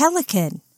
pelican.